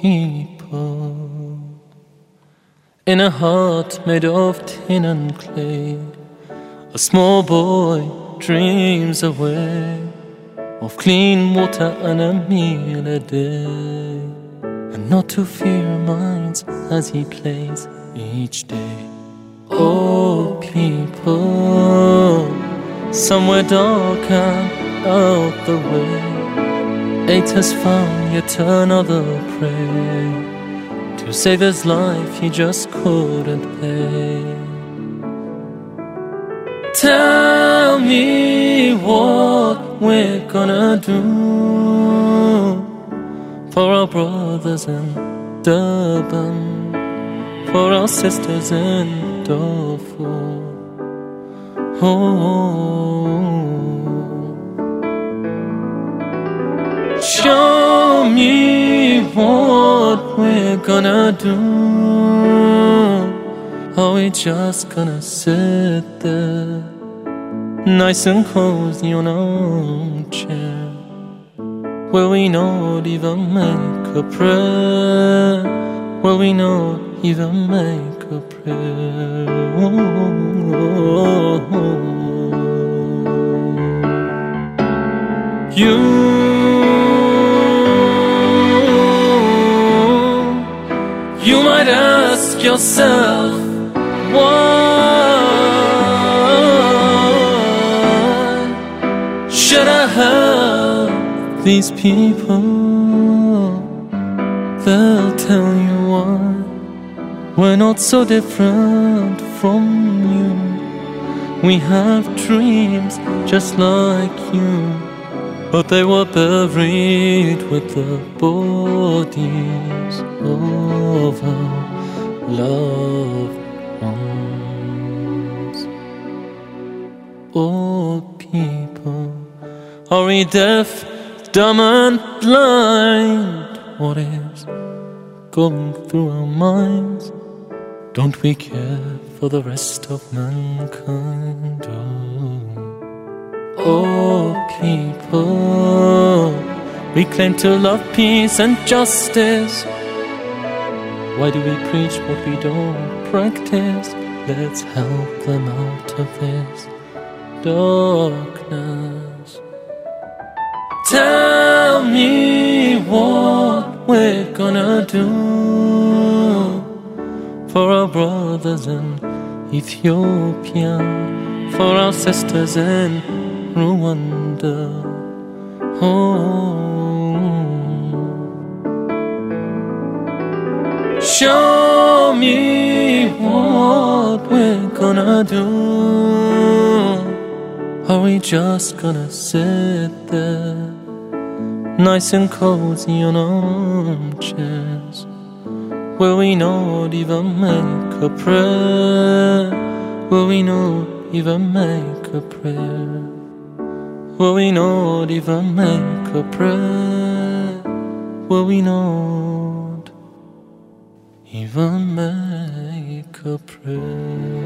people, in a heart made of tin and clay, a small boy dreams away of clean water and a meal a day, and not to fear minds as he plays each day. Oh, people, somewhere dark and out the way. AIDS has found yet another prey to save his life. He just couldn't pay. Tell me what we're gonna do for our brothers in Durban, for our sisters in Darfur. Oh. Show me what we're gonna do. Are we just gonna sit there, nice and cozy on our chair? Will we not even make a prayer? Will we not even make a prayer? You You might ask yourself why should I help these people? They'll tell you why we're not so different from you. We have dreams just like you. But they were buried with the bodies of our loved ones. Oh, people, are we deaf, dumb, and blind? What is going through our minds? Don't we care for the rest of mankind? Oh. Oh. Oh, people, we claim to love peace and justice. Why do we preach what we don't practice? Let's help them out of this darkness. Tell me what we're gonna do for our brothers in Ethiopia, for our sisters in Rwanda. Show me what we're gonna do. Are we just gonna sit there, nice and cozy on armchairs? Will we not even make a prayer? Will we not even make a prayer? Will we not even make a prayer? Will we not even make a prayer?